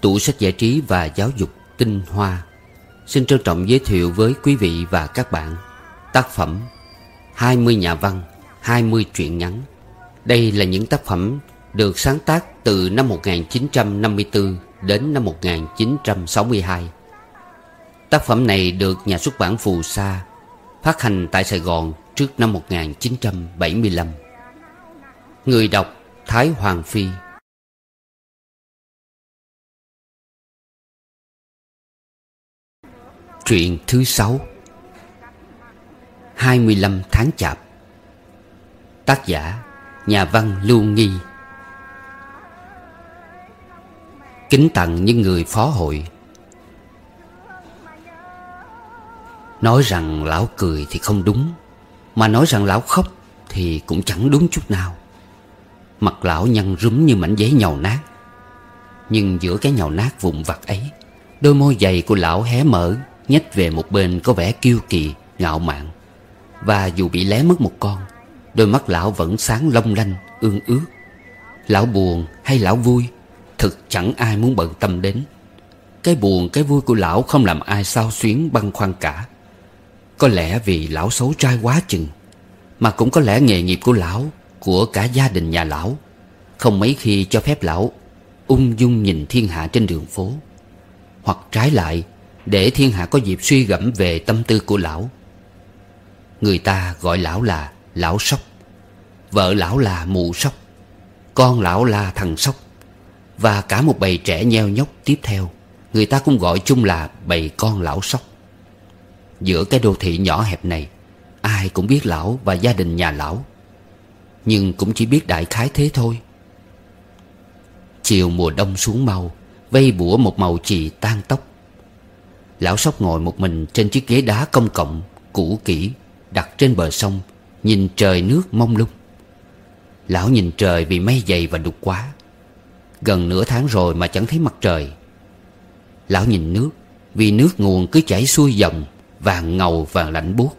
Tủ sách giải trí và giáo dục tinh hoa. Xin trân trọng giới thiệu với quý vị và các bạn Tác phẩm 20 nhà văn 20 truyện ngắn. Đây là những tác phẩm được sáng tác từ năm 1954 đến năm 1962 Tác phẩm này được nhà xuất bản Phù Sa Phát hành tại Sài Gòn trước năm 1975 Người đọc Thái Hoàng Phi. Truyện thứ sáu. 25 tháng chạp. Tác giả, Nhà văn Lưu Nghi. Kính tặng những người phó hội. Nói rằng lão cười thì không đúng, Mà nói rằng lão khóc thì cũng chẳng đúng chút nào. Mặt lão nhăn rúm như mảnh giấy nhàu nát. Nhưng giữa cái nhàu nát vụn vặt ấy, Đôi môi dày của lão hé mở nhếch về một bên có vẻ kiêu kỳ, ngạo mạn. Và dù bị lé mất một con Đôi mắt lão vẫn sáng long lanh, ương ước. Lão buồn hay lão vui Thực chẳng ai muốn bận tâm đến. Cái buồn cái vui của lão không làm ai sao xuyến băn khoăn cả. Có lẽ vì lão xấu trai quá chừng Mà cũng có lẽ nghề nghiệp của lão Của cả gia đình nhà lão. Không mấy khi cho phép lão Ung dung nhìn thiên hạ trên đường phố Hoặc trái lại để thiên hạ có dịp suy gẫm về tâm tư của lão. Người ta gọi lão là lão sóc. Vợ lão là mụ sóc. Con lão là thằng sóc. Và cả một bầy trẻ nheo nhóc tiếp theo, Người ta cũng gọi chung là bầy con lão sóc. Giữa cái đô thị nhỏ hẹp này, Ai cũng biết lão và gia đình nhà lão. Nhưng cũng chỉ biết đại khái thế thôi. Chiều mùa đông xuống mau, Vây bủa một màu chì tan tóc. Lão sóc ngồi một mình trên chiếc ghế đá công cộng Cũ kỹ, Đặt trên bờ sông, Nhìn trời nước mông lung. Lão nhìn trời vì mây dày và đục quá. Gần nửa tháng rồi mà chẳng thấy mặt trời. Lão nhìn nước, Vì nước nguồn cứ chảy xuôi dòng, Vàng ngầu, vàng lạnh buốt.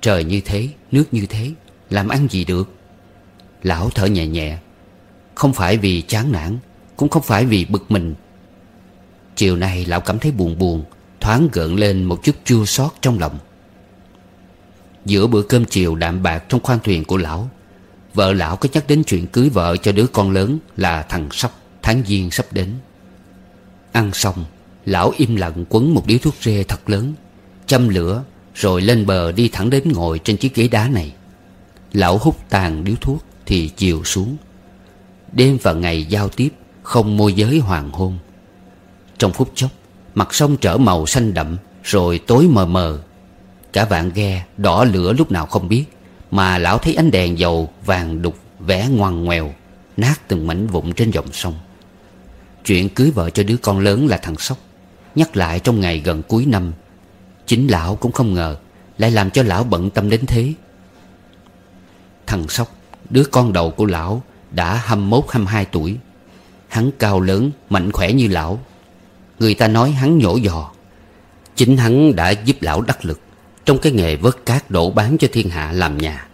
Trời như thế, Nước như thế, Làm ăn gì được? Lão thở nhẹ nhẹ. Không phải vì chán nản, Cũng không phải vì bực mình Chiều nay lão cảm thấy buồn buồn, Thoáng gợn lên một chút chua xót trong lòng. Giữa bữa cơm chiều đạm bạc trong khoang thuyền của lão, Vợ lão có nhắc đến chuyện cưới vợ cho đứa con lớn Là thằng Sóc, tháng giêng sắp đến. Ăn xong, Lão im lặng quấn một điếu thuốc rê thật lớn, Châm lửa Rồi lên bờ đi thẳng đến ngồi trên chiếc ghế đá này. Lão hút tàn điếu thuốc Thì chiều xuống. Đêm và ngày giao tiếp Không môi giới hoàng hôn trong phút chốc, Mặt sông trở màu xanh đậm, Rồi tối mờ mờ. Cả vạn ghe đỏ lửa lúc nào không biết, Mà lão thấy ánh đèn dầu vàng đục vẽ ngoằn ngoèo, Nát từng mảnh vụn trên dòng sông. Chuyện cưới vợ cho đứa con lớn là thằng Sóc Nhắc lại trong ngày gần cuối năm. Chính lão cũng không ngờ Lại làm cho lão bận tâm đến thế. Thằng Sóc Đứa con đầu của lão Đã hăm mốt hăm hai tuổi. Hắn cao lớn, mạnh khỏe như lão. Người ta nói hắn nhổ giò. Chính hắn đã giúp lão đắc lực Trong cái nghề vớt cát đổ bán cho thiên hạ làm nhà.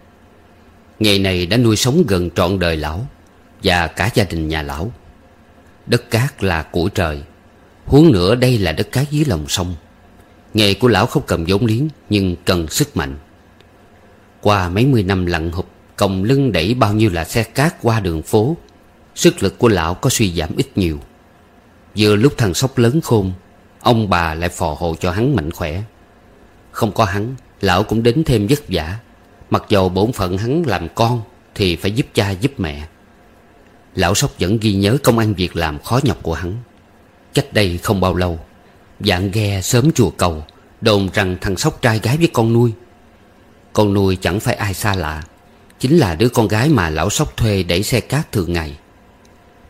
Nghề này đã nuôi sống gần trọn đời lão Và cả gia đình nhà lão. Đất cát là của trời, Huống nữa đây là đất cát dưới lòng sông. Nghề của lão không cần vốn liếng Nhưng cần sức mạnh. Qua mấy mươi năm lặn hụp, Còng lưng đẩy bao nhiêu là xe cát qua đường phố, Sức lực của lão có suy giảm ít nhiều. Vừa lúc thằng sóc lớn khôn, Ông bà lại phò hộ cho hắn mạnh khỏe. Không có hắn, Lão cũng đến thêm vất vả. Mặc dầu bổn phận hắn làm con, Thì phải giúp cha giúp mẹ. Lão sóc vẫn ghi nhớ công ăn việc làm khó nhọc của hắn. Cách đây không bao lâu Dạng ghe sớm chùa cầu, Đồn rằng thằng sóc trai gái với con nuôi. Con nuôi chẳng phải ai xa lạ, Chính là đứa con gái mà lão sóc thuê đẩy xe cát thường ngày.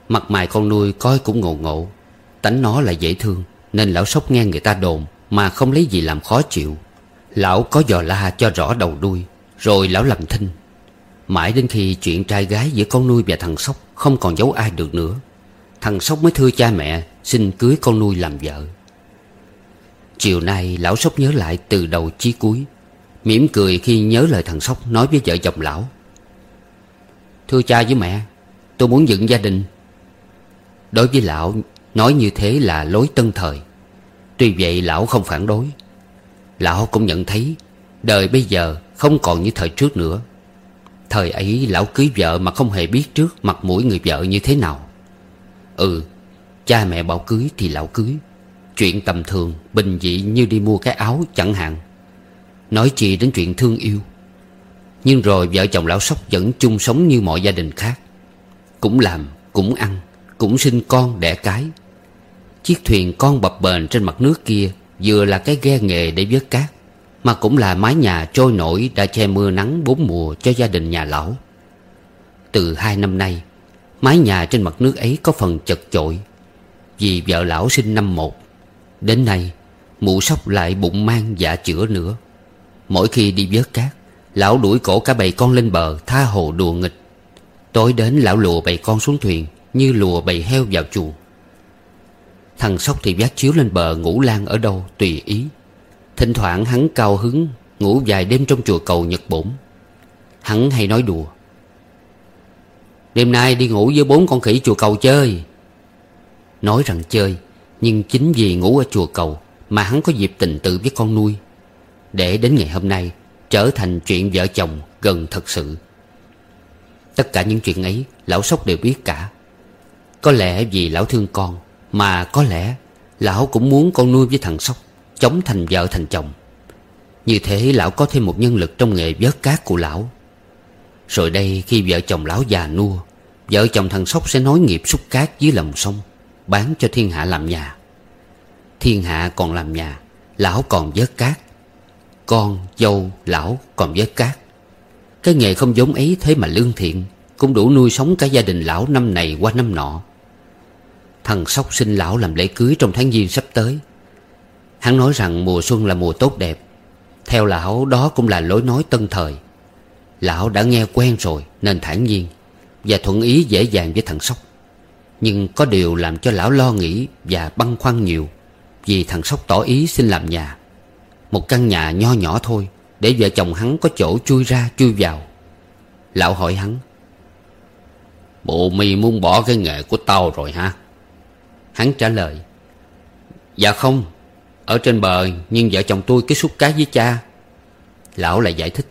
Mặt mày con nuôi coi cũng ngộ ngộ. Tánh nó là dễ thương, Nên lão sóc nghe người ta đồn Mà không lấy gì làm khó chịu. Lão có dò la cho rõ đầu đuôi, Rồi lão làm thinh. Mãi đến khi chuyện trai gái giữa con nuôi và thằng Sóc Không còn giấu ai được nữa, Thằng Sóc mới thưa cha mẹ, Xin cưới con nuôi làm vợ. Chiều nay, lão Sóc nhớ lại từ đầu chí cuối, mỉm cười khi nhớ lời thằng Sóc nói với vợ chồng lão. Thưa cha với mẹ, Tôi muốn dựng gia đình. Đối với lão Nói như thế là lối tân thời. Tuy vậy lão không phản đối. Lão cũng nhận thấy Đời bây giờ không còn như thời trước nữa. Thời ấy lão cưới vợ mà không hề biết trước mặt mũi người vợ như thế nào. Ừ Cha mẹ bảo cưới thì lão cưới. Chuyện tầm thường Bình dị như đi mua cái áo chẳng hạn. Nói chi đến chuyện thương yêu. Nhưng rồi vợ chồng lão sóc vẫn chung sống như mọi gia đình khác. Cũng làm, cũng ăn Cũng sinh con đẻ cái. Chiếc thuyền con bập bềnh trên mặt nước kia Vừa là cái ghe nghề để vớt cát, Mà cũng là mái nhà trôi nổi Đã che mưa nắng bốn mùa cho gia đình nhà lão. Từ hai năm nay, Mái nhà trên mặt nước ấy có phần chật chội Vì vợ lão sinh năm một. Đến nay, Mụ sóc lại bụng mang dạ chữa nữa. Mỗi khi đi vớt cát, Lão đuổi cổ cả bầy con lên bờ Tha hồ đùa nghịch. Tối đến lão lùa bầy con xuống thuyền Như lùa bầy heo vào chuồng. Thằng sóc thì vác chiếu lên bờ ngủ lan ở đâu, tùy ý. Thỉnh thoảng hắn cao hứng, Ngủ vài đêm trong chùa cầu Nhật Bổn. Hắn hay nói đùa, Đêm nay đi ngủ với bốn con khỉ chùa cầu chơi. Nói rằng chơi, Nhưng chính vì ngủ ở chùa cầu Mà hắn có dịp tình tự với con nuôi. Để đến ngày hôm nay, Trở thành chuyện vợ chồng gần thật sự. Tất cả những chuyện ấy, Lão Sóc đều biết cả. Có lẽ vì lão thương con mà có lẽ Lão cũng muốn con nuôi với thằng Sóc Chống thành vợ thành chồng. Như thế lão có thêm một nhân lực Trong nghề vớt cát của lão. Rồi đây khi vợ chồng lão già nua Vợ chồng thằng Sóc sẽ nói nghiệp xúc cát dưới lòng sông Bán cho thiên hạ làm nhà. Thiên hạ còn làm nhà Lão còn vớt cát. Con, dâu, lão còn vớt cát. Cái nghề không giống ấy thế mà lương thiện Cũng đủ nuôi sống cả gia đình lão năm này qua năm nọ. Thằng Sóc xin lão làm lễ cưới trong tháng giêng sắp tới. Hắn nói rằng mùa xuân là mùa tốt đẹp. Theo lão, đó cũng là lối nói tân thời. Lão đã nghe quen rồi, nên thản nhiên, Và thuận ý dễ dàng với thằng Sóc. Nhưng có điều làm cho lão lo nghĩ và băn khoăn nhiều, Vì thằng Sóc tỏ ý xin làm nhà. Một căn nhà nho nhỏ thôi, Để vợ chồng hắn có chỗ chui ra, chui vào. Lão hỏi hắn, Bộ mi muốn bỏ cái nghề của tao rồi ha? Hắn trả lời Dạ không, Ở trên bờ nhưng vợ chồng tôi cứ xúc cá với cha. Lão lại giải thích,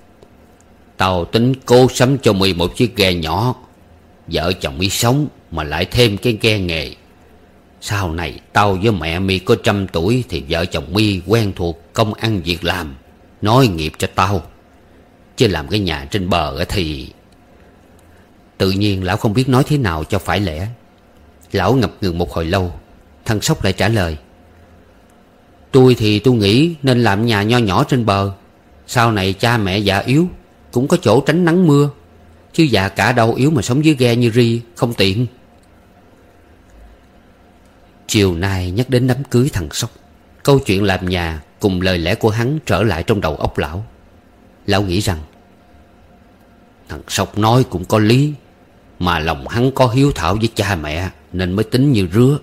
tàu tính cố sắm cho mi một chiếc ghe nhỏ, Vợ chồng mi sống Mà lại thêm cái ghe nghề. Sau này tao với mẹ mi có trăm tuổi Thì vợ chồng mi quen thuộc công ăn việc làm, Nói nghiệp cho tao. Chứ làm cái nhà trên bờ thì Tự nhiên lão không biết nói thế nào cho phải lẽ. Lão ngập ngừng một hồi lâu, Thằng Sóc lại trả lời, Tôi thì tôi nghĩ nên làm nhà nho nhỏ trên bờ, Sau này cha mẹ già yếu Cũng có chỗ tránh nắng mưa, Chứ già cả đâu yếu mà sống dưới ghe như ri, Không tiện. Chiều nay nhắc đến đám cưới thằng Sóc, Câu chuyện làm nhà Cùng lời lẽ của hắn trở lại trong đầu óc lão. Lão nghĩ rằng, Thằng Sóc nói cũng có lý, Mà lòng hắn có hiếu thảo với cha mẹ. Nên mới tính như rứa.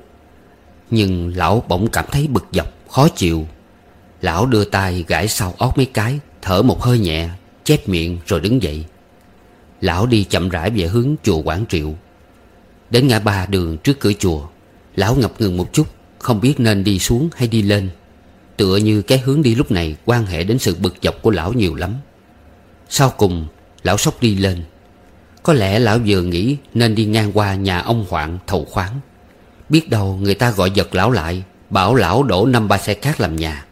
Nhưng lão bỗng cảm thấy bực dọc, Khó chịu. Lão đưa tay gãi sau óc mấy cái, Thở một hơi nhẹ, Chép miệng rồi đứng dậy. Lão đi chậm rãi về hướng chùa Quảng Triệu. Đến ngã ba đường trước cửa chùa, Lão ngập ngừng một chút, Không biết nên đi xuống hay đi lên. Tựa như cái hướng đi lúc này quan hệ đến sự bực dọc của lão nhiều lắm. Sau cùng, lão sốc đi lên có lẽ lão vừa nghĩ nên đi ngang qua nhà ông Hoạn thầu khoáng. Biết đâu người ta gọi giật lão lại, Bảo lão đổ năm ba xe cát làm nhà.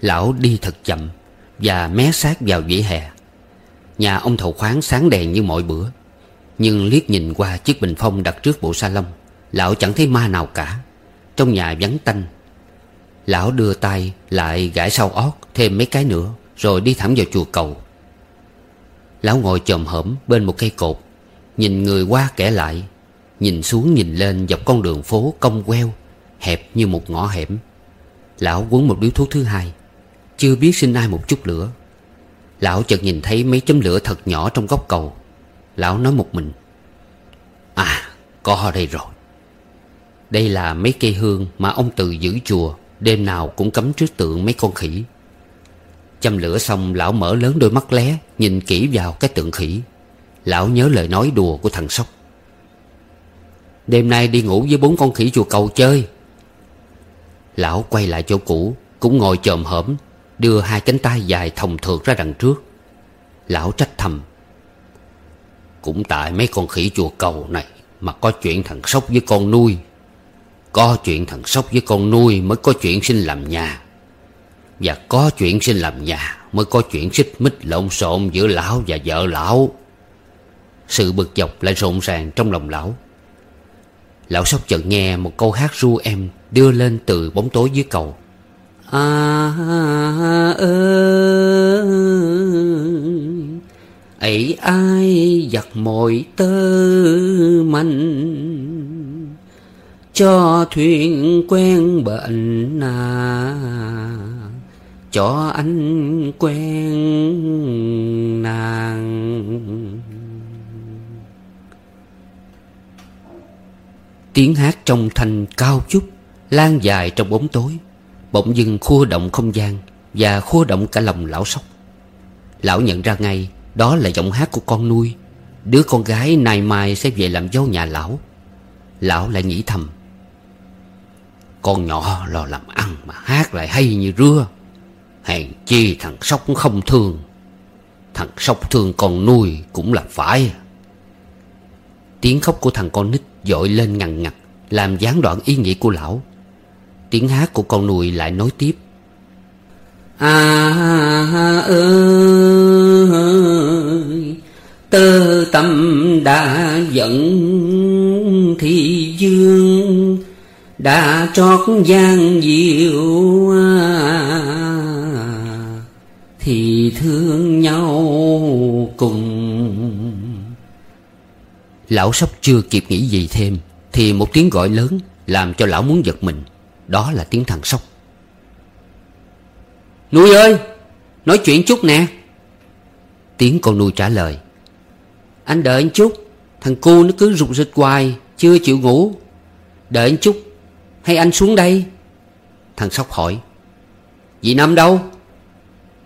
Lão đi thật chậm Và mé sát vào vỉa hè. Nhà ông thầu khoáng sáng đèn như mọi bữa. Nhưng liếc nhìn qua chiếc bình phong đặt trước bộ salon, Lão chẳng thấy ma nào cả. Trong nhà vắng tanh, Lão đưa tay lại gãi sau ót thêm mấy cái nữa, Rồi đi thẳng vào chùa cầu. Lão ngồi chồm hổm bên một cây cột, Nhìn người qua kẻ lại, Nhìn xuống nhìn lên dọc con đường phố cong queo, Hẹp như một ngõ hẻm. Lão quấn một điếu thuốc thứ hai, Chưa biết xin ai một chút lửa. Lão chợt nhìn thấy mấy chấm lửa thật nhỏ trong góc cầu. Lão nói một mình À có đây rồi. Đây là mấy cây hương mà ông Từ giữ chùa, Đêm nào cũng cấm trước tượng mấy con khỉ. Châm lửa xong, lão mở lớn đôi mắt lé, Nhìn kỹ vào cái tượng khỉ. Lão nhớ lời nói đùa của thằng Sóc. Đêm nay đi ngủ với bốn con khỉ chùa cầu chơi. Lão quay lại chỗ cũ, Cũng ngồi chồm hổm, Đưa hai cánh tay dài thòng thượt ra đằng trước. Lão trách thầm, Cũng tại mấy con khỉ chùa cầu này Mà có chuyện thằng Sóc với con nuôi. Có chuyện thằng Sóc với con nuôi Mới có chuyện sinh làm nhà. Và có chuyện sinh làm nhà, Mới có chuyện xích mích lộn xộn Giữa lão và vợ lão. Sự bực dọc lại rộn ràng trong lòng lão. Lão Sóc chợt nghe một câu hát ru em Đưa lên từ bóng tối dưới cầu. À ơi ấy ai giặt mồi tơ manh? Cho thuyền quen bệnh à cho anh quen nàng. Tiếng hát trong thanh cao chút, lan dài trong bóng tối, bỗng dưng khua động không gian và khua động cả lòng lão sóc. Lão nhận ra ngay, đó là giọng hát của con nuôi. Đứa con gái nay mai sẽ về làm dâu nhà lão. Lão lại nghĩ thầm, Con nhỏ lo làm ăn mà hát lại hay như rưa Hèn chi thằng Sóc không thương. Thằng Sóc thương con nuôi cũng là phải. Tiếng khóc của thằng con nít dội lên ngằn ngặt, Làm gián đoạn ý nghĩ của lão. Tiếng hát của con nuôi lại nối tiếp. À ơi, Tơ tâm đã giận thì dương, Đã trót gian diệu thì thương nhau cùng. Lão sóc chưa kịp nghĩ gì thêm, Thì một tiếng gọi lớn Làm cho lão muốn giật mình. Đó là tiếng thằng sóc. Nuôi ơi, Nói chuyện chút nè. Tiếng con nuôi trả lời. Anh đợi anh chút, Thằng cu nó cứ rụt rịch hoài, Chưa chịu ngủ. Đợi anh chút, Hay anh xuống đây? Thằng Sóc hỏi. Dì Năm đâu?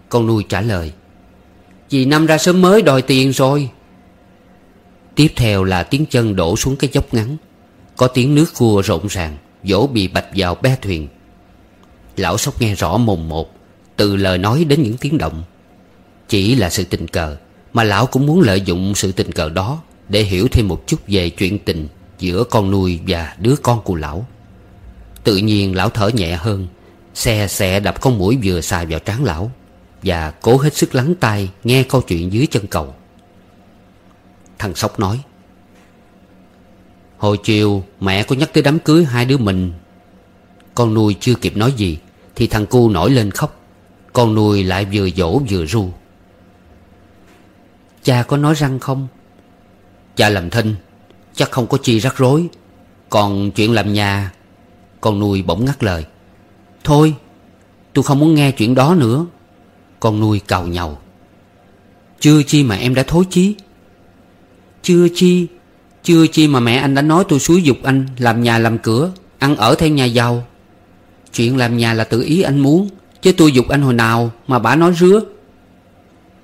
Con nuôi trả lời, vì Năm ra sớm mới đòi tiền rồi. Tiếp theo là tiếng chân đổ xuống cái dốc ngắn. Có tiếng nước cua rộn ràng Vỗ bị bạch vào be thuyền. Lão Sóc nghe rõ mồm một, từ lời nói đến những tiếng động. Chỉ là sự tình cờ, Mà lão cũng muốn lợi dụng sự tình cờ đó Để hiểu thêm một chút về chuyện tình Giữa con nuôi và đứa con của lão. Tự nhiên lão thở nhẹ hơn, Xe xe đập con mũi vừa xài vào trán lão. Và cố hết sức lắng tai Nghe câu chuyện dưới chân cầu. Thằng Sóc nói, Hồi chiều mẹ có nhắc tới đám cưới hai đứa mình, Con nuôi chưa kịp nói gì Thì thằng cu nổi lên khóc, con nuôi lại vừa dỗ vừa ru. Cha có nói răng không? Cha làm thinh, Chắc không có chi rắc rối, Còn chuyện làm nhà, Con nuôi bỗng ngắt lời, Thôi, tôi không muốn nghe chuyện đó nữa. Con nuôi cào nhầu Chưa chi mà em đã thối chí. Chưa chi Chưa chi mà mẹ anh đã nói tôi xúi dục anh Làm nhà làm cửa, Ăn ở theo nhà giàu. Chuyện làm nhà là tự ý anh muốn, Chứ tôi dục anh hồi nào mà bà nói rứa.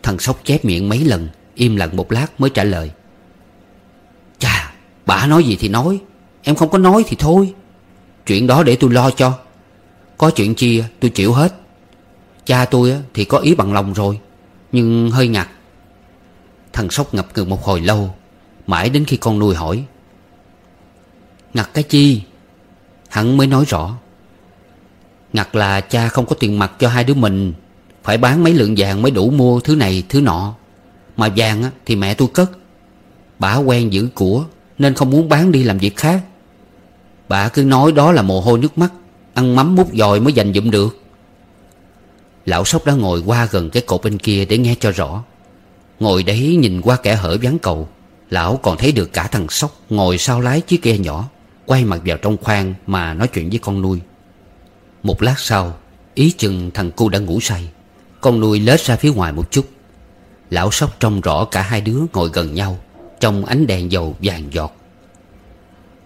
Thằng Sóc chép miệng mấy lần, Im lặng một lát mới trả lời. Chà bà nói gì thì nói, Em không có nói thì thôi. Chuyện đó để tôi lo cho. Có chuyện chia tôi chịu hết. Cha tôi thì có ý bằng lòng rồi, Nhưng hơi ngặt. Thằng Sóc ngập ngừng một hồi lâu, Mãi đến khi con nuôi hỏi. Ngặt cái chi? Hắn mới nói rõ. Ngặt là cha không có tiền mặt cho hai đứa mình, Phải bán mấy lượng vàng mới đủ mua thứ này, thứ nọ. Mà vàng thì mẹ tôi cất. Bà quen giữ của, Nên không muốn bán đi làm việc khác. Bà cứ nói đó là mồ hôi nước mắt, Ăn mắm mút dòi mới dành dụm được. Lão sóc đã ngồi qua gần cái cột bên kia để nghe cho rõ. Ngồi đấy nhìn qua kẻ hở ván cầu, Lão còn thấy được cả thằng sóc ngồi sau lái chiếc ghe nhỏ, Quay mặt vào trong khoang mà nói chuyện với con nuôi. Một lát sau, Ý chừng thằng cu đã ngủ say, Con nuôi lết ra phía ngoài một chút. Lão sóc trông rõ cả hai đứa ngồi gần nhau, Trong ánh đèn dầu vàng giọt.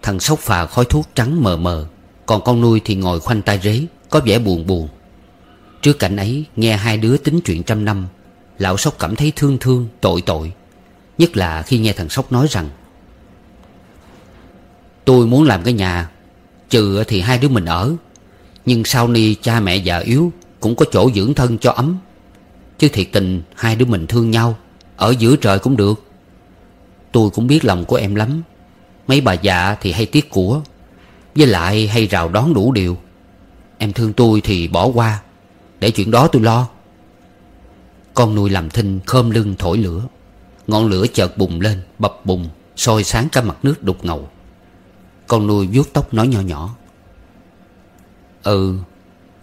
Thằng sóc phà khói thuốc trắng mờ mờ, Còn con nuôi thì ngồi khoanh tay rế, Có vẻ buồn buồn. Trước cảnh ấy, nghe hai đứa tính chuyện trăm năm, Lão sóc cảm thấy thương thương, tội tội. Nhất là khi nghe thằng sóc nói rằng, Tôi muốn làm cái nhà, Trừ thì hai đứa mình ở, Nhưng sau ni cha mẹ già yếu Cũng có chỗ dưỡng thân cho ấm. Chứ thiệt tình, hai đứa mình thương nhau, Ở giữa trời cũng được. Tôi cũng biết lòng của em lắm, Mấy bà già thì hay tiếc của, Với lại hay rào đón đủ điều. Em thương tôi thì bỏ qua. Để chuyện đó tôi lo. Con nuôi làm thinh khom lưng thổi lửa. Ngọn lửa chợt bùng lên, Bập bùng soi sáng cả mặt nước đục ngầu. Con nuôi vuốt tóc nói nhỏ nhỏ. Ừ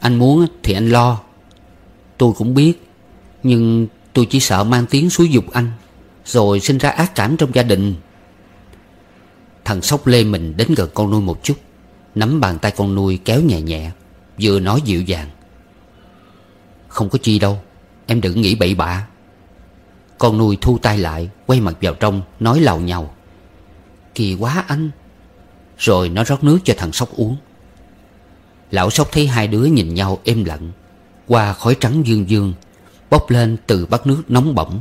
Anh muốn thì anh lo. Tôi cũng biết, Nhưng tôi chỉ sợ mang tiếng xúi dục anh, Rồi sinh ra ác cảm trong gia đình. Thằng sóc lê mình đến gần con nuôi một chút, Nắm bàn tay con nuôi kéo nhẹ nhẹ, Vừa nói dịu dàng. Không có chi đâu. Em đừng nghĩ bậy bạ. Con nuôi thu tay lại, Quay mặt vào trong, Nói lầu nhau Kỳ quá anh. Rồi nó rót nước cho thằng Sóc uống. Lão Sóc thấy hai đứa nhìn nhau êm lặng, Qua khói trắng dương dương, Bốc lên từ bát nước nóng bỏng.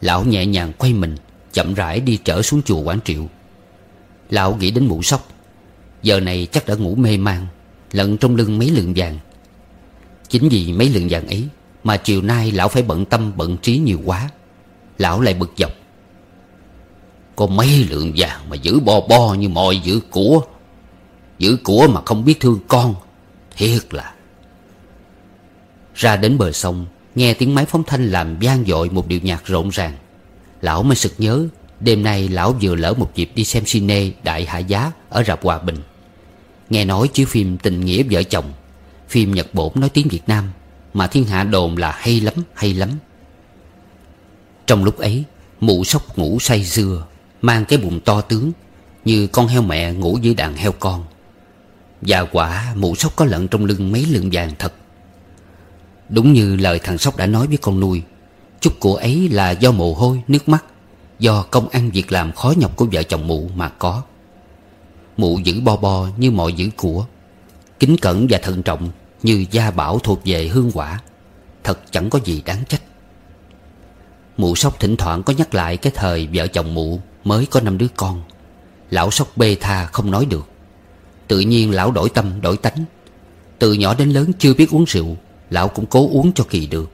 Lão nhẹ nhàng quay mình, Chậm rãi đi trở xuống chùa quảng Triệu. Lão nghĩ đến mụ sóc. Giờ này chắc đã ngủ mê man Lận trong lưng mấy lượng vàng. Chính vì mấy lượng vàng ấy Mà chiều nay lão phải bận tâm bận trí nhiều quá. Lão lại bực dọc. Có mấy lượng vàng mà giữ bo bo như mọi giữ của Giữ của mà không biết thương con, Thiệt là. Ra đến bờ sông, Nghe tiếng máy phóng thanh làm vang dội một điệu nhạc rộn ràng. Lão mới sực nhớ, Đêm nay lão vừa lỡ một dịp đi xem cine Đại Hạ Giá ở Rạp Hòa Bình. Nghe nói chiếu phim Tình Nghĩa Vợ Chồng Phim Nhật Bổn nói tiếng Việt Nam Mà thiên hạ đồn là hay lắm hay lắm. Trong lúc ấy Mụ sóc ngủ say dưa Mang cái bụng to tướng Như con heo mẹ ngủ dưới đàn heo con. Và quả mụ sóc có lận trong lưng mấy lượng vàng thật. Đúng như lời thằng sóc đã nói với con nuôi Chút của ấy là do mồ hôi, nước mắt Do công ăn việc làm khó nhọc của vợ chồng mụ mà có. Mụ giữ bo bo như mọi giữ của Kính cẩn và thận trọng như gia bảo thuộc về hương quả Thật chẳng có gì đáng trách. Mụ sóc thỉnh thoảng có nhắc lại Cái thời vợ chồng mụ mới có năm đứa con. Lão sóc bê tha không nói được. Tự nhiên lão đổi tâm đổi tánh. Từ nhỏ đến lớn chưa biết uống rượu Lão cũng cố uống cho kỳ được.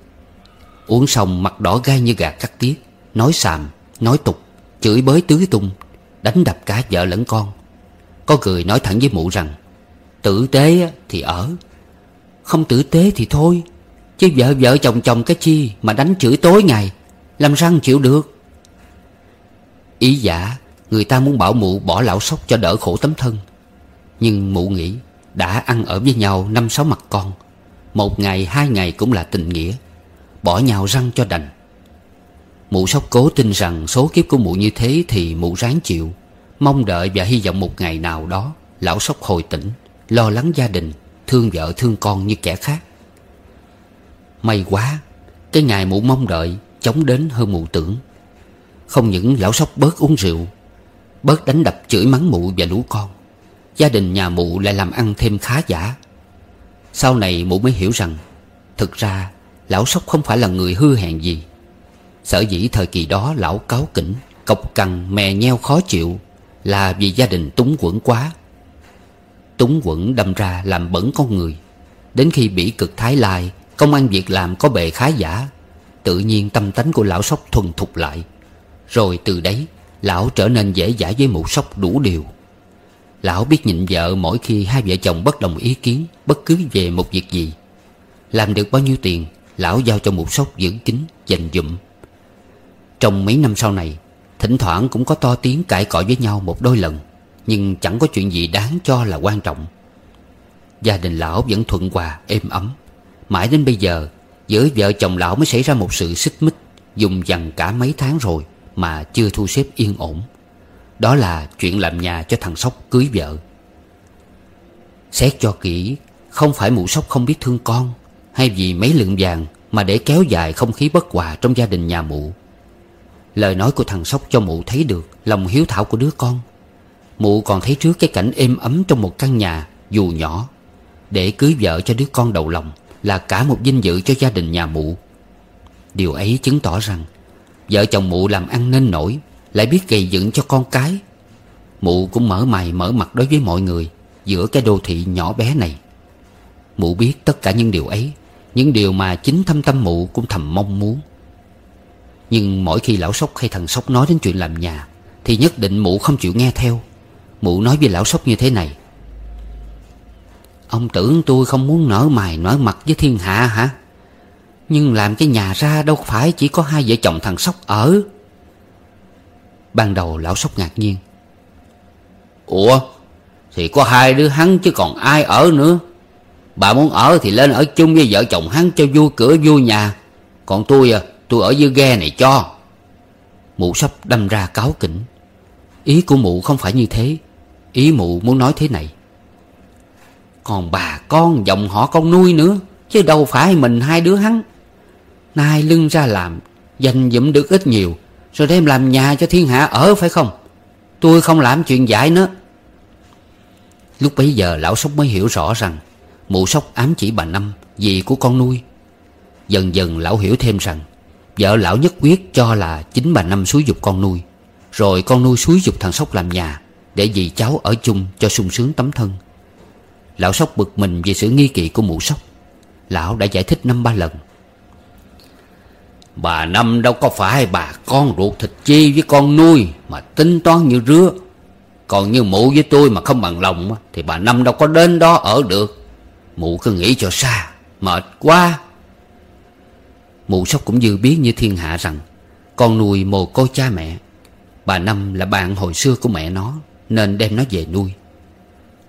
Uống xong mặt đỏ gai như gà cắt tiết Nói xàm, nói tục Chửi bới tứ tung Đánh đập cả vợ lẫn con. Có người nói thẳng với mụ rằng Tử tế thì ở không tử tế thì thôi, Chứ vợ vợ chồng chồng cái chi Mà đánh chửi tối ngày, Làm răng chịu được? Ý giả, Người ta muốn bảo mụ bỏ lão sóc cho đỡ khổ tấm thân. Nhưng mụ nghĩ Đã ăn ở với nhau năm sáu mặt con, Một ngày hai ngày cũng là tình nghĩa, Bỏ nhau răng cho đành. Mụ sóc cố tin rằng số kiếp của mụ như thế Thì mụ ráng chịu, Mong đợi và hy vọng một ngày nào đó Lão sóc hồi tỉnh, Lo lắng gia đình. Thương vợ thương con như kẻ khác. May quá, Cái ngày mụ mong đợi Chống đến hơn mụ tưởng. Không những lão sóc bớt uống rượu, Bớt đánh đập chửi mắng mụ và lũ con, Gia đình nhà mụ lại làm ăn thêm khá giả. Sau này mụ mới hiểu rằng, Thực ra lão sóc không phải là người hư hèn gì. Sở dĩ thời kỳ đó lão cáo kỉnh Cọc cằn, mè nheo khó chịu là vì gia đình túng quẫn quá. Túng quẩn đâm ra làm bẩn con người. Đến khi bị cực thái lai, Công ăn việc làm có bề khá giả. Tự nhiên tâm tánh của lão sóc thuần thục lại. Rồi từ đấy, Lão trở nên dễ dãi với mụ sóc đủ điều. Lão biết nhịn vợ mỗi khi hai vợ chồng bất đồng ý kiến, Bất cứ về một việc gì. Làm được bao nhiêu tiền, Lão giao cho mụ sóc giữ kín, dành dụm. Trong mấy năm sau này, Thỉnh thoảng cũng có to tiếng cãi cọ với nhau một đôi lần. Nhưng chẳng có chuyện gì đáng cho là quan trọng. Gia đình lão vẫn thuận hòa, êm ấm. Mãi đến bây giờ, Giữa vợ chồng lão mới xảy ra một sự xích mích, Dùng dằn cả mấy tháng rồi Mà chưa thu xếp yên ổn. Đó là chuyện làm nhà cho thằng Sóc cưới vợ. Xét cho kỹ, Không phải mụ Sóc không biết thương con, Hay vì mấy lượng vàng Mà để kéo dài không khí bất hòa trong gia đình nhà mụ. Lời nói của thằng Sóc cho mụ thấy được, Lòng hiếu thảo của đứa con. Mụ còn thấy trước cái cảnh êm ấm trong một căn nhà, Dù nhỏ. Để cưới vợ cho đứa con đầu lòng Là cả một vinh dự cho gia đình nhà mụ. Điều ấy chứng tỏ rằng, Vợ chồng mụ làm ăn nên nổi, Lại biết gây dựng cho con cái. Mụ cũng mở mày mở mặt đối với mọi người Giữa cái đô thị nhỏ bé này. Mụ biết tất cả những điều ấy, Những điều mà chính thâm tâm mụ cũng thầm mong muốn. Nhưng mỗi khi lão sóc hay thằng sóc nói đến chuyện làm nhà, Thì nhất định mụ không chịu nghe theo. Mụ nói với lão sóc như thế này. Ông tưởng tôi không muốn nở mày, nở mặt với thiên hạ hả? Nhưng làm cái nhà ra đâu phải chỉ có hai vợ chồng thằng Sóc ở. Ban đầu lão Sóc ngạc nhiên. Ủa, Thì có hai đứa hắn chứ còn ai ở nữa? Bà muốn ở thì lên ở chung với vợ chồng hắn cho vui cửa vui nhà. Còn tôi à Tôi ở dưới ghe này cho. Mụ sắp đâm ra cáo kỉnh. Ý của mụ không phải như thế. Ý mụ muốn nói thế này. Còn bà con dòng họ con nuôi nữa, Chứ đâu phải mình hai đứa hắn. Nay lưng ra làm, Dành dụm được ít nhiều, Rồi đem làm nhà cho thiên hạ ở, phải không? Tôi không làm chuyện giải nữa. Lúc bấy giờ lão sóc mới hiểu rõ rằng, Mụ sóc ám chỉ bà Năm Dì của con nuôi. Dần dần lão hiểu thêm rằng, Vợ lão nhất quyết cho là chính bà Năm xúi dục con nuôi, Rồi con nuôi xúi dục thằng Sóc làm nhà. Để dì cháu ở chung cho sung sướng tấm thân. Lão Sóc bực mình vì sự nghi kỵ của mụ Sóc. Lão đã giải thích năm ba lần. Bà Năm đâu có phải bà con ruột thịt chi với con nuôi Mà tính toán như rứa. Còn như mụ với tôi mà không bằng lòng Thì bà Năm đâu có đến đó ở được. Mụ cứ nghĩ cho xa, Mệt quá. Mụ sóc cũng dư biết như thiên hạ rằng, Con nuôi mồ côi cha mẹ. Bà Năm là bạn hồi xưa của mẹ nó. Nên đem nó về nuôi.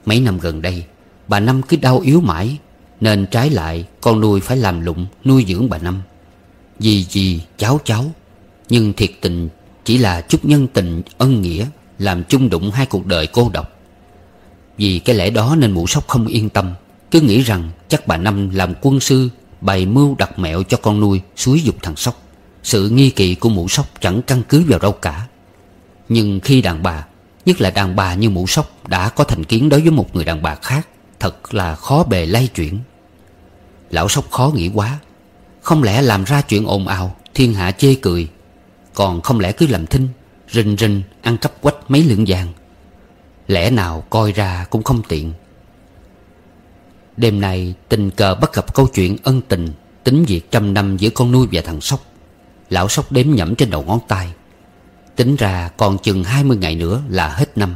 Mấy năm gần đây, Bà Năm cứ đau yếu mãi, Nên trái lại con nuôi phải làm lụng Nuôi dưỡng bà Năm. Dì dì cháu cháu, Nhưng thiệt tình chỉ là chút nhân tình ân nghĩa Làm chung đụng hai cuộc đời cô độc. Vì cái lẽ đó nên mụ sóc không yên tâm, Cứ nghĩ rằng chắc bà Năm làm quân sư Bày mưu đặt mẹo cho con nuôi Suối dục thằng Sóc. Sự nghi kỵ của mụ Sóc chẳng căn cứ vào đâu cả. Nhưng khi đàn bà Nhất là đàn bà như mũ Sóc Đã có thành kiến đối với một người đàn bà khác, Thật là khó bề lay chuyển. Lão Sóc khó nghĩ quá. Không lẽ làm ra chuyện ồn ào, Thiên hạ chê cười, Còn không lẽ cứ làm thinh, Rình rình ăn cắp quách mấy lượng vàng? Lẽ nào coi ra cũng không tiện. Đêm nay, tình cờ bắt gặp câu chuyện ân tình, Tính việc trăm năm giữa con nuôi và thằng Sóc. Lão Sóc đếm nhẩm trên đầu ngón tay. Tính ra còn chừng 20 ngày nữa là hết năm.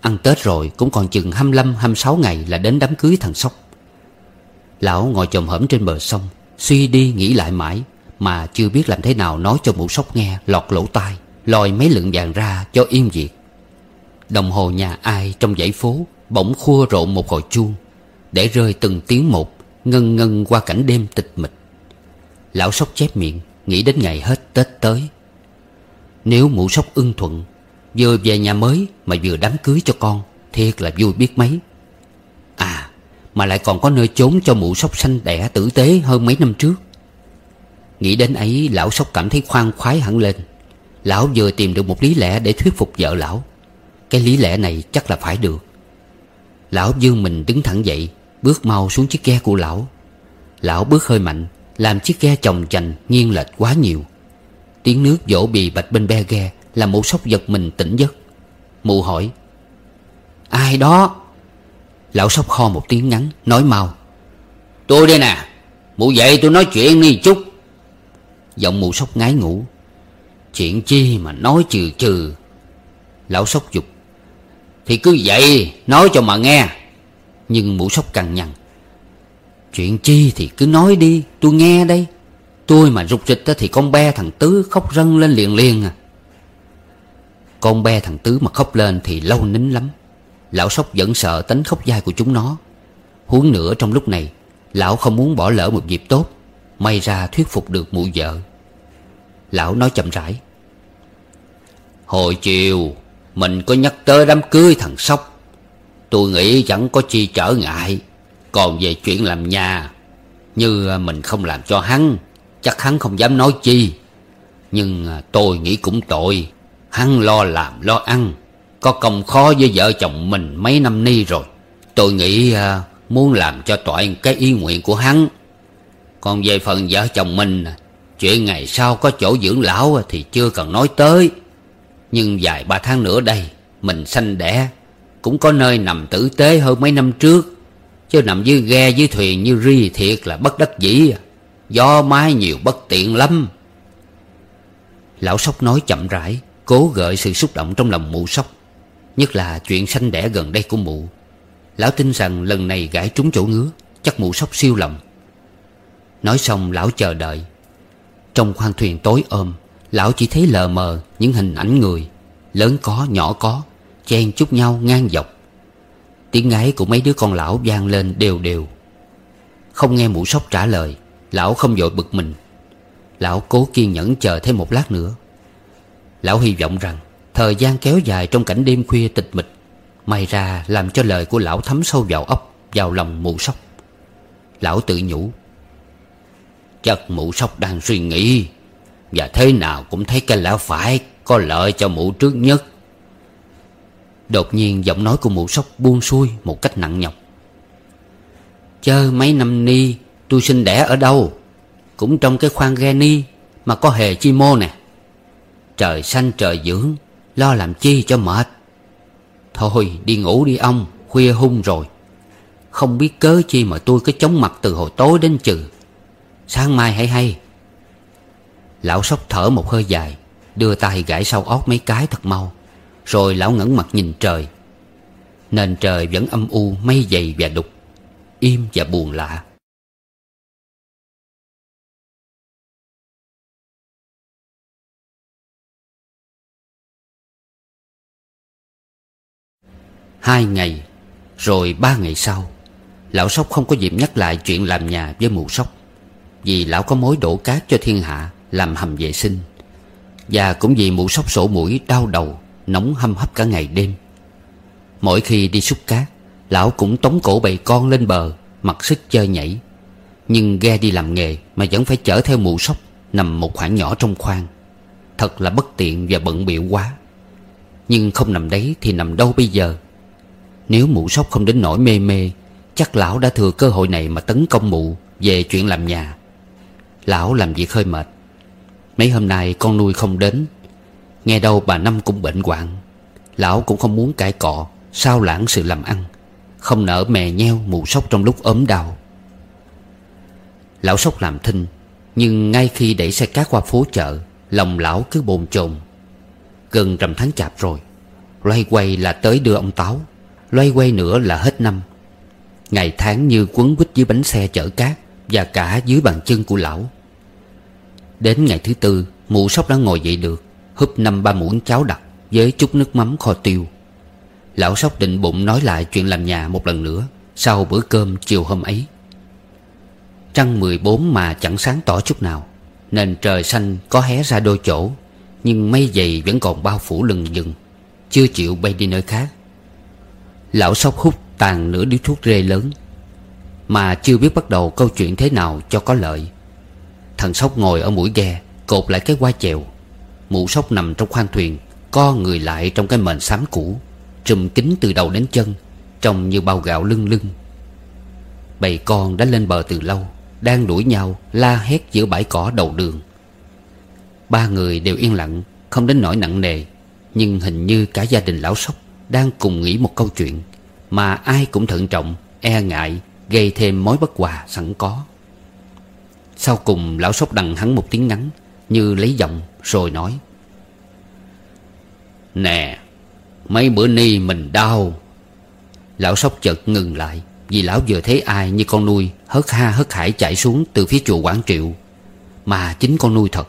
Ăn Tết rồi cũng còn chừng 25-26 ngày là đến đám cưới thằng Sóc. Lão ngồi chồm hổm trên bờ sông, Suy đi nghĩ lại mãi, Mà chưa biết làm thế nào nói cho mụ Sóc nghe, Lọt lỗ tai, Lòi mấy lượng vàng ra cho yên việc. Đồng hồ nhà ai trong dãy phố Bỗng khua rộn một hồi chuông, Để rơi từng tiếng một, Ngân ngân qua cảnh đêm tịch mịch. Lão Sóc chép miệng, Nghĩ đến ngày hết Tết tới nếu mụ Sóc ưng thuận, Vừa về nhà mới mà vừa đám cưới cho con, Thiệt là vui biết mấy. À mà lại còn có nơi trốn cho mụ sóc sanh đẻ tử tế hơn mấy năm trước. Nghĩ đến ấy, lão sóc cảm thấy khoan khoái hẳn lên. Lão vừa tìm được một lý lẽ để thuyết phục vợ lão. Cái lý lẽ này chắc là phải được. Lão dương mình đứng thẳng dậy, Bước mau xuống chiếc ghe của lão. Lão bước hơi mạnh, Làm chiếc ghe chồng chành, nghiêng lệch quá nhiều. Tiếng nước vỗ bì bạch bên be ghe Làm mụ sóc giật mình tỉnh giấc. Mụ hỏi, Ai đó? Lão sóc kho một tiếng ngắn, Nói mau, Tôi đây nè, Mụ dậy tôi nói chuyện đi chút. Giọng mụ sóc ngái ngủ, Chuyện chi mà nói trừ trừ Lão sóc dục, Thì cứ dậy, nói cho mà nghe. Nhưng mụ sóc cằn nhằn, Chuyện chi thì cứ nói đi, Tôi nghe đây. Tôi mà rục rịch thì con be thằng Tứ khóc rân lên liền liền à. Con be thằng Tứ mà khóc lên thì lâu nín lắm. Lão sóc vẫn sợ tính khóc dai của chúng nó. Huống nữa trong lúc này, Lão không muốn bỏ lỡ một dịp tốt. May ra thuyết phục được mụ vợ. Lão nói chậm rãi. Hồi chiều, Mình có nhắc tới đám cưới thằng Sóc. Tôi nghĩ chẳng có chi trở ngại. Còn về chuyện làm nhà, Như mình không làm cho hắn Chắc hắn không dám nói chi. Nhưng à, tôi nghĩ cũng tội. Hắn lo làm, lo ăn. Có công khó với vợ chồng mình mấy năm nay rồi. Tôi nghĩ à, muốn làm cho toại cái ý nguyện của hắn. Còn về phần vợ chồng mình à, Chuyện ngày sau có chỗ dưỡng lão thì chưa cần nói tới. Nhưng vài ba tháng nữa đây, Mình sanh đẻ, Cũng có nơi nằm tử tế hơn mấy năm trước. Chứ nằm dưới ghe, dưới thuyền như ri thiệt là bất đắc dĩ Gió mái nhiều bất tiện lắm. Lão sóc nói chậm rãi, Cố gợi sự xúc động trong lòng mụ sóc. Nhất là chuyện sanh đẻ gần đây của mụ. Lão tin rằng lần này gãi trúng chỗ ngứa, Chắc mụ sóc siêu lòng. Nói xong, lão chờ đợi. Trong khoang thuyền tối ôm, Lão chỉ thấy lờ mờ những hình ảnh người, Lớn có, nhỏ có, Chen chúc nhau ngang dọc. Tiếng ngáy của mấy đứa con lão vang lên đều đều. Không nghe mụ sóc trả lời Lão không vội bực mình. Lão cố kiên nhẫn chờ thêm một lát nữa. Lão hy vọng rằng Thời gian kéo dài trong cảnh đêm khuya tịch mịch, May ra làm cho lời của lão thấm sâu vào ốc Vào lòng mụ sóc. Lão tự nhủ, Chắc mụ sóc đang suy nghĩ, Và thế nào cũng thấy cái lão phải Có lợi cho mụ trước nhất. Đột nhiên giọng nói của mụ sóc buông xuôi Một cách nặng nhọc Chơ mấy năm ni Tôi sinh đẻ ở đâu? Cũng trong cái khoang ghe ni Mà có hề chi mô nè. Trời xanh, trời dưỡng Lo làm chi cho mệt. Thôi, đi ngủ đi ông, Khuya hung rồi. Không biết cớ chi mà tôi cứ chống mặt từ hồi tối đến trừ. Sáng mai hay hay. Lão sóc thở một hơi dài, Đưa tay gãi sau óc mấy cái thật mau, Rồi lão ngẩng mặt nhìn trời. Nền trời vẫn âm u, mây dày và đục, Im và buồn lạ. Hai ngày, Rồi ba ngày sau, Lão Sóc không có dịp nhắc lại chuyện làm nhà với mụ Sóc, Vì lão có mối đổ cát cho thiên hạ Làm hầm vệ sinh. Và cũng vì mụ Sóc sổ mũi đau đầu, Nóng hâm hấp cả ngày đêm. Mỗi khi đi xúc cát, Lão cũng tống cổ bầy con lên bờ, Mặc sức chơi nhảy. Nhưng ghe đi làm nghề Mà vẫn phải chở theo mụ Sóc Nằm một khoảng nhỏ trong khoang. Thật là bất tiện và bận biệu quá. Nhưng không nằm đấy thì nằm đâu bây giờ? Nếu mụ sóc không đến nỗi mê mê, Chắc lão đã thừa cơ hội này mà tấn công mụ Về chuyện làm nhà. Lão làm việc hơi mệt. Mấy hôm nay con nuôi không đến. Nghe đâu bà Năm cũng bệnh hoạn. Lão cũng không muốn cãi cọ, Sao lãng sự làm ăn. Không nỡ mè nheo mụ sốc trong lúc ốm đau. Lão sốc làm thinh, Nhưng ngay khi đẩy xe cát qua phố chợ, Lòng lão cứ bồn chồn. Gần rằm tháng chạp rồi, Loay quay là tới đưa ông Táo. Loay quay nữa là hết năm. Ngày tháng như quấn quýt dưới bánh xe chở cát Và cả dưới bàn chân của lão. Đến ngày thứ tư, Mụ sóc đã ngồi dậy được, Húp năm ba muỗng cháo đặc Với chút nước mắm kho tiêu. Lão sóc định bụng nói lại chuyện làm nhà một lần nữa Sau bữa cơm chiều hôm ấy. Trăng mười bốn mà chẳng sáng tỏ chút nào, nền trời xanh có hé ra đôi chỗ, Nhưng mây dày vẫn còn bao phủ lừng dừng Chưa chịu bay đi nơi khác. Lão sóc hút tàn nửa điếu thuốc rê lớn, Mà chưa biết bắt đầu câu chuyện thế nào cho có lợi. Thằng sóc ngồi ở mũi ghe, Cột lại cái qua chèo. Mụ sóc nằm trong khoang thuyền, Co người lại trong cái mền xám cũ, Trùm kính từ đầu đến chân, Trông như bao gạo lưng lưng. Bầy con đã lên bờ từ lâu, Đang đuổi nhau la hét giữa bãi cỏ đầu đường. Ba người đều yên lặng, Không đến nỗi nặng nề, Nhưng hình như cả gia đình lão sóc đang cùng nghĩ một câu chuyện Mà ai cũng thận trọng E ngại, Gây thêm mối bất hòa sẵn có. Sau cùng, lão sóc đằng hắn một tiếng ngắn, Như lấy giọng rồi nói, Nè, Mấy bữa ni mình đau. Lão sóc chợt ngừng lại, Vì lão vừa thấy ai như con nuôi Hớt ha hớt hải chạy xuống từ phía chùa Quảng Triệu. Mà chính con nuôi thật,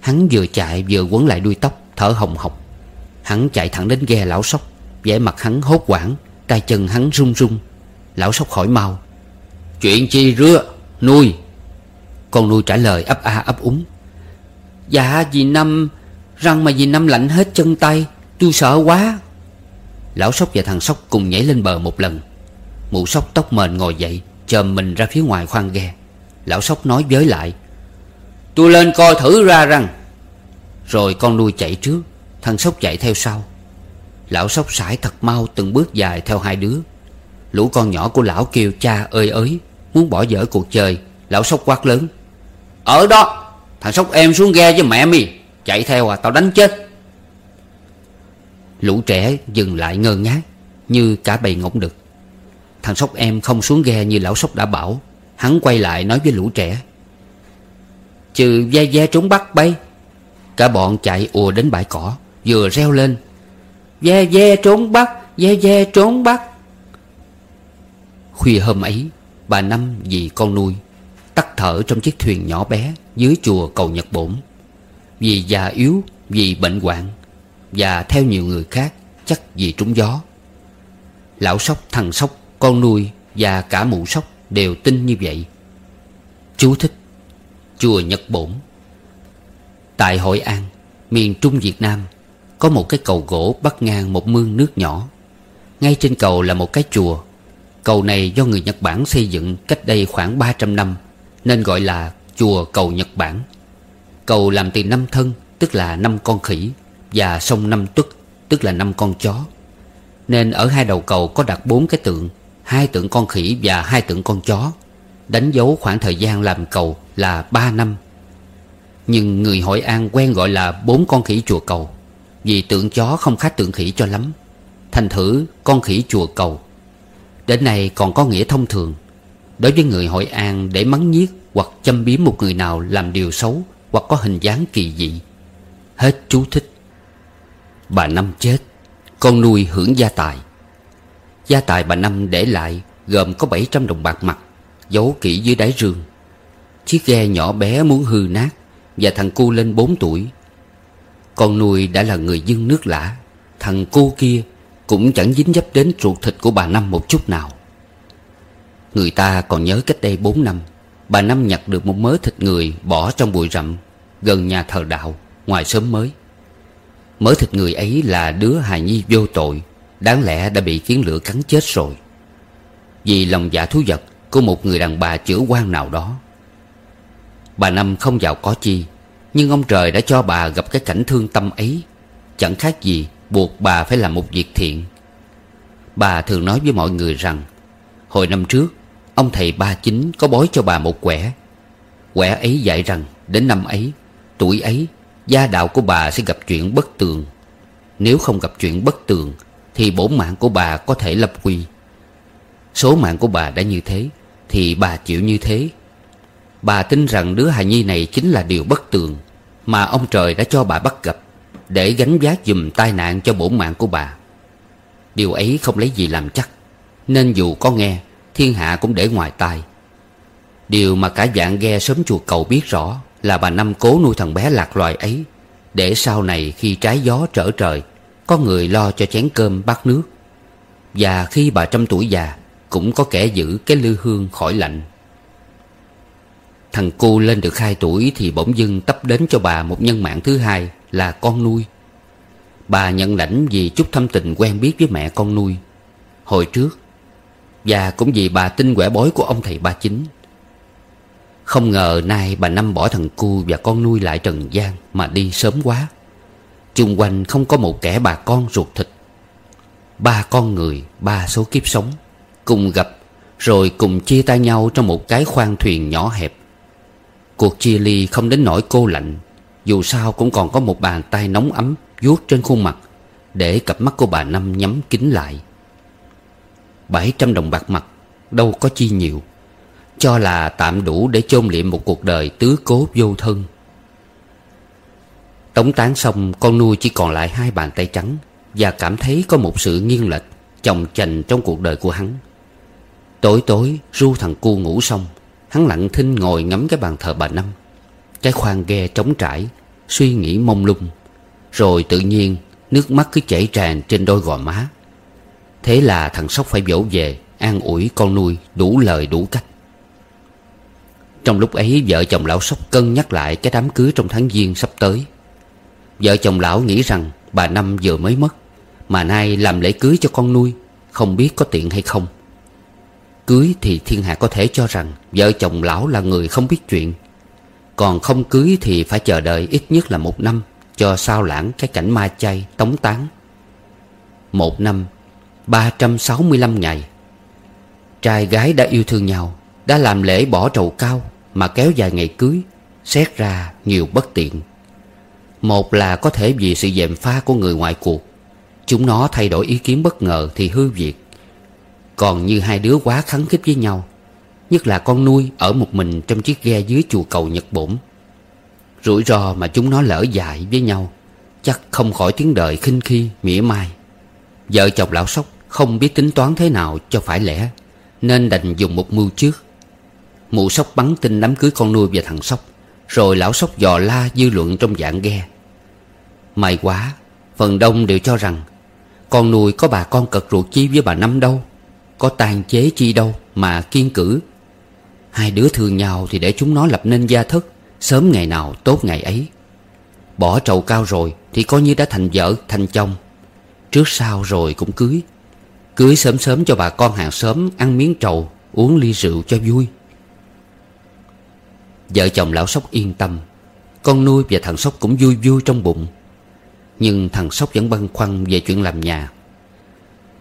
Hắn vừa chạy vừa quấn lại đuôi tóc, Thở hồng hộc. Hắn chạy thẳng đến ghe lão sóc vẻ mặt hắn hốt hoảng, tay chân hắn run run. Lão sóc hỏi mau. Chuyện chi rứa, nuôi? Con nuôi trả lời ấp a ấp úng. Dạ dì năm, răng mà dì năm lạnh hết chân tay, tôi sợ quá. Lão sóc và thằng sóc cùng nhảy lên bờ một lần. Mụ sóc tóc mền ngồi dậy, chồm mình ra phía ngoài khoang ghe. Lão sóc nói với lại, tôi lên coi thử ra răng. Rồi con nuôi chạy trước, thằng sóc chạy theo sau. Lão sóc sải thật mau từng bước dài theo hai đứa. Lũ con nhỏ của lão kêu cha ơi ới, Muốn bỏ dở cuộc chơi. Lão sóc quát lớn. Ở đó, Thằng sóc em xuống ghe với mẹ mi Chạy theo à tao đánh chết. Lũ trẻ dừng lại ngơ ngác, Như cả bầy ngỗng đực. Thằng sóc em không xuống ghe như lão sóc đã bảo. Hắn quay lại nói với lũ trẻ. Trừ ve ve trốn bắt bay, Cả bọn chạy ùa đến bãi cỏ, Vừa reo lên Ve ve trốn bắt Ve ve trốn bắt Khuya hôm ấy, Bà Năm vì con nuôi, Tắt thở trong chiếc thuyền nhỏ bé Dưới chùa cầu Nhật Bổn. Vì già yếu, Vì bệnh hoạn, Và theo nhiều người khác, Chắc vì trúng gió. Lão sóc, thằng sóc, Con nuôi Và cả mụ sóc Đều tin như vậy. Chú thích, Chùa Nhật Bổn. Tại Hội An, Miền Trung Việt Nam có một cái cầu gỗ bắt ngang một mương nước nhỏ. Ngay trên cầu là một cái chùa. Cầu này do người Nhật Bản xây dựng cách đây khoảng 300 năm, Nên gọi là chùa cầu Nhật Bản. Cầu làm từ năm thân, tức là năm con khỉ, Và sông năm tuất, tức là năm con chó. Nên ở hai đầu cầu có đặt bốn cái tượng, Hai tượng con khỉ và hai tượng con chó. Đánh dấu khoảng thời gian làm cầu là 3 năm. Nhưng người Hội An quen gọi là bốn con khỉ chùa cầu. Vì tượng chó không khác tượng khỉ cho lắm. Thành thử, con khỉ chùa cầu. Đến nay còn có nghĩa thông thường. Đối với người Hội An để mắng nhiếc Hoặc châm biếm một người nào làm điều xấu Hoặc có hình dáng kỳ dị, Hết chú thích. Bà Năm chết, Con nuôi hưởng gia tài. Gia tài bà Năm để lại Gồm có 700 đồng bạc mặt, Giấu kỹ dưới đáy rương. Chiếc ghe nhỏ bé muốn hư nát Và thằng cu lên 4 tuổi con nuôi đã là người dân nước lã. Thằng cô kia cũng chẳng dính dấp đến ruột thịt của bà Năm một chút nào. Người ta còn nhớ cách đây 4 năm, Bà Năm nhặt được một mớ thịt người bỏ trong bụi rậm, Gần nhà thờ đạo, ngoài sớm mới. Mớ thịt người ấy là đứa hài nhi vô tội, Đáng lẽ đã bị kiến lửa cắn chết rồi. Vì lòng dạ thú vật Của một người đàn bà chữa quan nào đó. Bà Năm không giàu có chi nhưng ông trời đã cho bà gặp cái cảnh thương tâm ấy. Chẳng khác gì buộc bà phải làm một việc thiện. Bà thường nói với mọi người rằng, Hồi năm trước, Ông thầy ba chính có bói cho bà một quẻ. Quẻ ấy dạy rằng, Đến năm ấy, Tuổi ấy, Gia đạo của bà sẽ gặp chuyện bất tường. Nếu không gặp chuyện bất tường, Thì bổn mạng của bà có thể lập quy. Số mạng của bà đã như thế, Thì bà chịu như thế. Bà tin rằng đứa hài nhi này chính là điều bất tường Mà ông trời đã cho bà bắt gặp Để gánh vác dùm tai nạn cho bổn mạng của bà. Điều ấy không lấy gì làm chắc, Nên dù có nghe, Thiên hạ cũng để ngoài tai. Điều mà cả dạng ghe sớm chùa cầu biết rõ Là bà Năm cố nuôi thằng bé lạc loài ấy Để sau này khi trái gió trở trời, Có người lo cho chén cơm bát nước. Và khi bà trăm tuổi già, Cũng có kẻ giữ cái lư hương khỏi lạnh. Thằng cu lên được hai tuổi Thì bỗng dưng tấp đến cho bà một nhân mạng thứ hai Là con nuôi. Bà nhận lãnh vì chút thâm tình quen biết với mẹ con nuôi. Hồi trước Và cũng vì bà tin quẻ bói của ông thầy ba chính. Không ngờ nay bà Năm bỏ thằng cu và con nuôi lại trần gian Mà đi sớm quá. Chung quanh không có một kẻ bà con ruột thịt. Ba con người, ba số kiếp sống Cùng gặp Rồi cùng chia tay nhau trong một cái khoang thuyền nhỏ hẹp. Cuộc chia ly không đến nỗi cô lạnh, Dù sao cũng còn có một bàn tay nóng ấm vuốt trên khuôn mặt Để cặp mắt của bà Năm nhắm kín lại. Bảy trăm đồng bạc mặt, Đâu có chi nhiều, Cho là tạm đủ để chôn liệm một cuộc đời tứ cố vô thân. Tống tán xong, con nuôi chỉ còn lại hai bàn tay trắng Và cảm thấy có một sự nghiêng lệch Chồng chành trong cuộc đời của hắn. Tối tối, ru thằng cu ngủ xong Hắn lặng thinh ngồi ngắm cái bàn thờ bà Năm. Cái khoang ghe trống trải, Suy nghĩ mông lung. Rồi tự nhiên, Nước mắt cứ chảy tràn trên đôi gò má. Thế là thằng Sóc phải vỗ về, An ủi con nuôi đủ lời đủ cách. Trong lúc ấy, vợ chồng lão Sóc cân nhắc lại Cái đám cưới trong tháng Giêng sắp tới. Vợ chồng lão nghĩ rằng Bà Năm vừa mới mất, Mà nay làm lễ cưới cho con nuôi, Không biết có tiện hay không. Cưới thì thiên hạ có thể cho rằng Vợ chồng lão là người không biết chuyện. Còn không cưới thì phải chờ đợi ít nhất là một năm, Cho sao lãng cái cảnh ma chay tống tán Một năm 365 ngày. Trai gái đã yêu thương nhau, Đã làm lễ bỏ trầu cao Mà kéo dài ngày cưới, Xét ra nhiều bất tiện. Một là có thể vì sự dèm pha của người ngoại cuộc, Chúng nó thay đổi ý kiến bất ngờ thì hư việc còn như hai đứa quá khắng khích với nhau, Nhất là con nuôi ở một mình trong chiếc ghe dưới chùa cầu Nhật Bổn. Rủi ro mà chúng nó lỡ dại với nhau, Chắc không khỏi tiếng đời khinh khi, mỉa mai. Vợ chồng lão sóc không biết tính toán thế nào cho phải lẽ, Nên đành dùng một mưu trước. Mụ sóc bắn tin đám cưới con nuôi và thằng sóc, Rồi lão sóc dò la dư luận trong dạng ghe. May quá, Phần đông đều cho rằng Con nuôi có bà con cật ruột chi với bà Năm đâu. Có tàn chế chi đâu Mà kiên cử. Hai đứa thương nhau thì để chúng nó lập nên gia thất, Sớm ngày nào tốt ngày ấy. Bỏ trầu cao rồi Thì coi như đã thành vợ, thành chồng. Trước sau rồi cũng cưới. Cưới sớm sớm cho bà con hàng xóm Ăn miếng trầu, Uống ly rượu cho vui. Vợ chồng lão sóc yên tâm. Con nuôi và thằng sóc cũng vui vui trong bụng. Nhưng thằng sóc vẫn băn khoăn về chuyện làm nhà.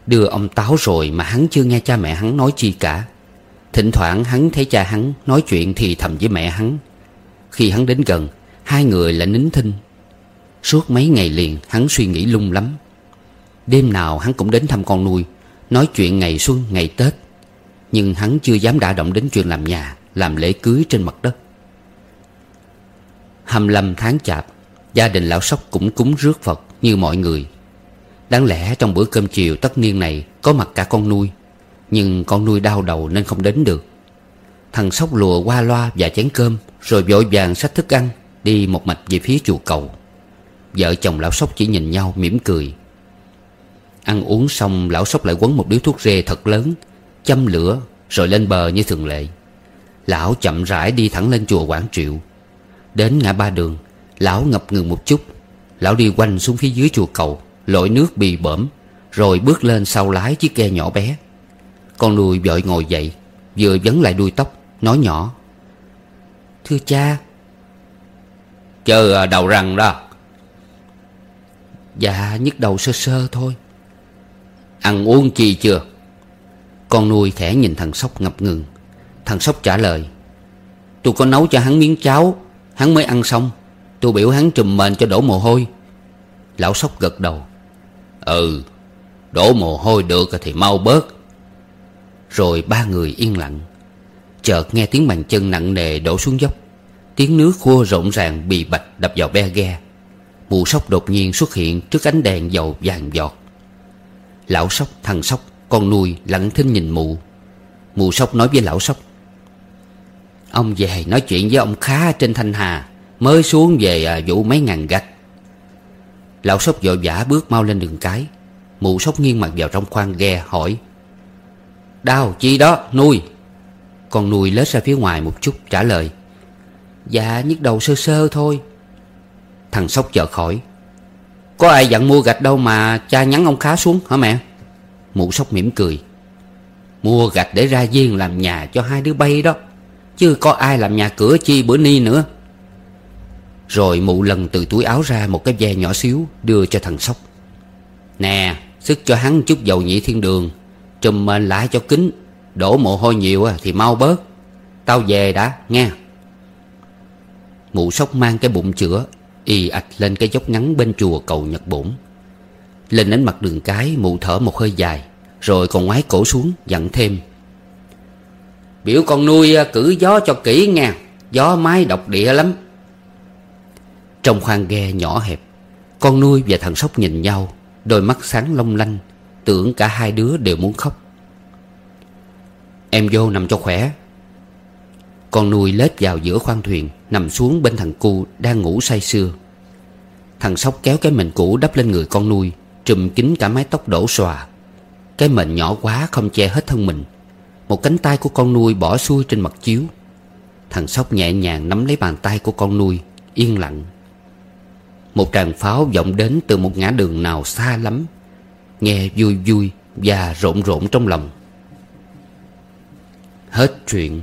Đưa ông Táo rồi mà hắn chưa nghe cha mẹ hắn nói chi cả. Thỉnh thoảng hắn thấy cha hắn nói chuyện thì thầm với mẹ hắn. Khi hắn đến gần, Hai người lại nín thinh. Suốt mấy ngày liền, hắn suy nghĩ lung lắm. Đêm nào hắn cũng đến thăm con nuôi, Nói chuyện ngày xuân, ngày Tết. Nhưng hắn chưa dám đả động đến chuyện làm nhà, Làm lễ cưới trên mặt đất. Hăm lâm tháng chạp, Gia đình lão sóc cũng cúng rước Phật như mọi người. Đáng lẽ trong bữa cơm chiều tất niên này Có mặt cả con nuôi, Nhưng con nuôi đau đầu nên không đến được. Thằng sóc lùa qua loa và chén cơm, Rồi vội vàng xách thức ăn, Đi một mạch về phía chùa cầu. Vợ chồng lão sóc chỉ nhìn nhau mỉm cười. Ăn uống xong, lão sóc lại quấn một điếu thuốc rê thật lớn, Châm lửa, rồi lên bờ như thường lệ. Lão chậm rãi đi thẳng lên chùa Quảng Triệu. Đến ngã ba đường, Lão ngập ngừng một chút. Lão đi quanh xuống phía dưới chùa cầu. Lội nước bì bõm Rồi bước lên sau lái chiếc ghe nhỏ bé. Con nuôi vội ngồi dậy, Vừa vấn lại đuôi tóc, Nói nhỏ. Thưa cha. Chờ à, đầu răng đó. Dạ nhức đầu sơ sơ thôi. Ăn uống chi chưa? Con nuôi thẻ nhìn thằng Sóc ngập ngừng. Thằng Sóc trả lời. Tôi có nấu cho hắn miếng cháo, Hắn mới ăn xong. Tôi biểu hắn trùm mền cho đổ mồ hôi. Lão Sóc gật đầu. Ừ Đổ mồ hôi được thì mau bớt. Rồi ba người yên lặng. Chợt nghe tiếng bàn chân nặng nề đổ xuống dốc. Tiếng nước khua rộn ràng bị bạch đập vào be ghe. Mụ sóc đột nhiên xuất hiện trước ánh đèn dầu vàng giọt. Lão sóc, thằng sóc, Con nuôi, lặng thinh nhìn mụ. Mụ sóc nói với lão sóc. Ông về nói chuyện với ông Khá trên Thanh Hà, Mới xuống về à, vụ mấy ngàn gạch Lão sóc vội vã bước mau lên đường cái. Mụ sóc nghiêng mặt vào trong khoang ghe, hỏi. Đau chi đó? Nuôi. Con nuôi lết ra phía ngoài một chút, trả lời. Dạ nhức đầu sơ sơ thôi. Thằng sóc chợt khỏi. Có ai dặn mua gạch đâu mà cha nhắn ông khá xuống, hả mẹ? Mụ sóc mỉm cười. Mua gạch để ra viên làm nhà cho hai đứa bay đó. Chứ có ai làm nhà cửa chi bữa ni nữa. Rồi mụ lần từ túi áo ra một cái ve nhỏ xíu Đưa cho thằng sóc. Nè sức cho hắn chút dầu nhị thiên đường Trùm mền lại cho kính. Đổ mồ hôi nhiều thì mau bớt. Tao về đã nghe. Mụ sóc mang cái bụng chữa Y ạch lên cái dốc ngắn bên chùa cầu Nhật Bổn. Lên đến mặt đường cái mụ thở một hơi dài Rồi còn ngoái cổ xuống dặn thêm. Biểu con nuôi à, cử gió cho kỹ nghe, Gió mái độc địa lắm. Trong khoang ghe nhỏ hẹp. Con nuôi và thằng sóc nhìn nhau, Đôi mắt sáng long lanh, Tưởng cả hai đứa đều muốn khóc. Em vô nằm cho khỏe. Con nuôi lết vào giữa khoang thuyền, Nằm xuống bên thằng cu đang ngủ say sưa. Thằng sóc kéo cái mền cũ đắp lên người con nuôi, Trùm kín cả mái tóc đổ xòa. Cái mền nhỏ quá không che hết thân mình. Một cánh tay của con nuôi bỏ xuôi trên mặt chiếu. Thằng sóc nhẹ nhàng nắm lấy bàn tay của con nuôi, Yên lặng. Một tràng pháo vọng đến từ một ngã đường nào xa lắm. Nghe vui vui và rộn rộn trong lòng. Hết chuyện.